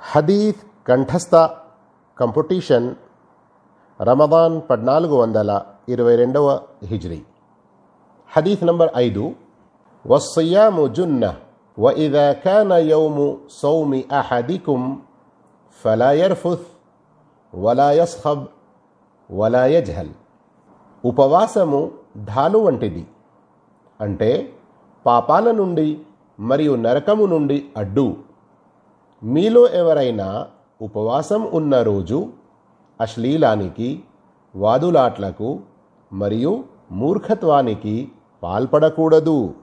Hadith కంఠస్థ competition Ramadan పద్నాలుగు వందల ఇరవై రెండవ హిజ్రీ హదీత్ నంబర్ ఐదు వస్సియాము జున్న وإذا كان يوم صوم أحدكم فلا يرفث ولا يصخب ولا يجهل ఉపవాసము ఢాలు వంటిది అంటే పాపాల నుండి మరియు నరకము నుండి అడ్డు మీలో ఎవరైనా ఉపవాసం ఉన్న రోజు అశ్లీలానికి వాదులాట్లకు మరియు మూర్ఖత్వానికి పాల్పడకూడదు.